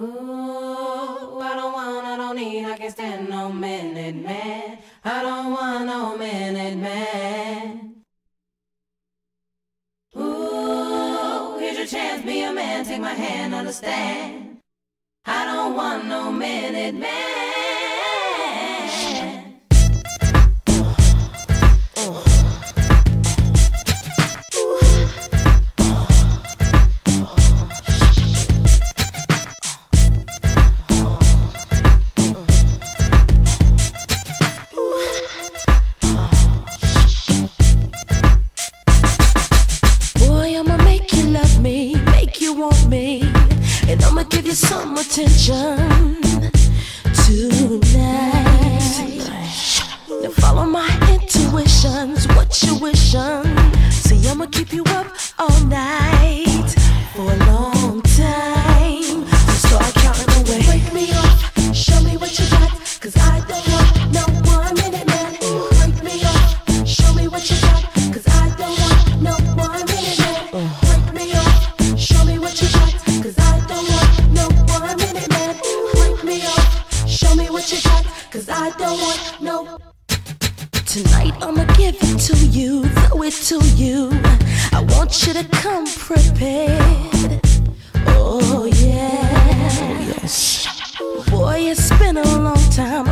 Ooh, I don't want, I don't need, I can't stand no minute man. I don't want no minute man. Ooh, here's your chance, be a man, take my hand, understand. I don't want no minute man. Want me, and I'ma give you some attention tonight. Now follow my what you got, 'cause I don't want no. Tonight I'ma give it to you, throw it to you. I want you to come prepared. Oh yeah. Oh, yes. Boy, it's been a long time,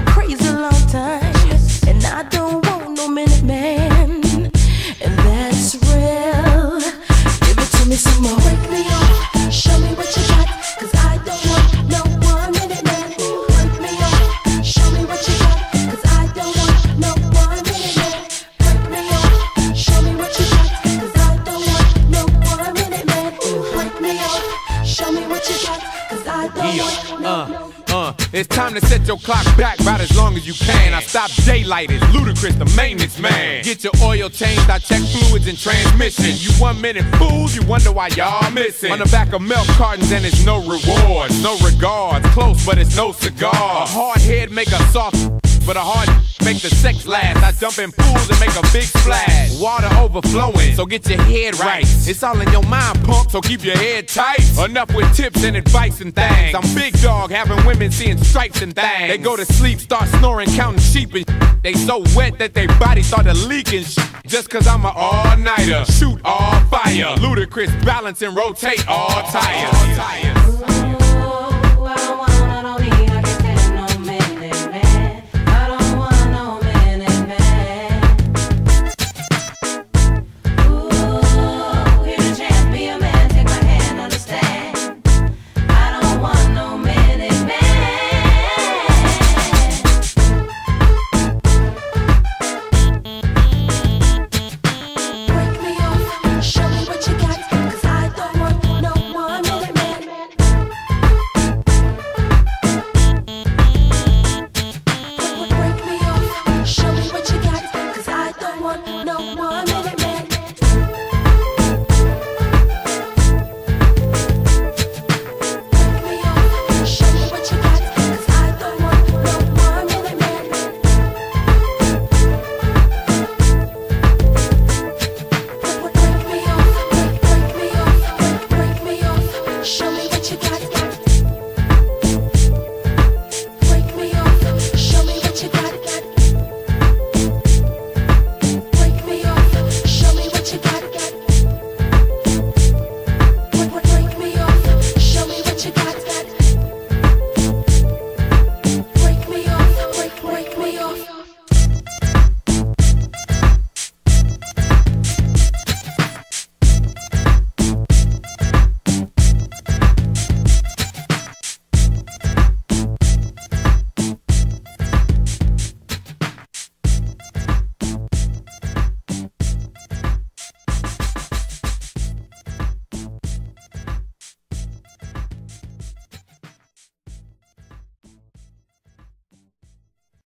No, Uh, uh, it's time to set your clock back about as long as you can. I stop daylight, it's Ludacris, the maintenance man. Get your oil changed, I check fluids and transmission. You one minute fools, you wonder why y'all missing. On the back of milk cartons, and it's no rewards, no regards. Close, but it's no cigar. A hard head make a soft, but a hard make the sex last. I jump in pools and make a big splash. Water overflowing, so get your head right. It's all in your mind, punk, so keep your head tight. Enough with tips and advice and things. I'm big dog, having women seeing stripes and things. They go to sleep, start snoring, counting sheep and They so wet that their body started leaking Just cause I'm an all-nighter, shoot all fire. Ludacris balance and rotate all tires.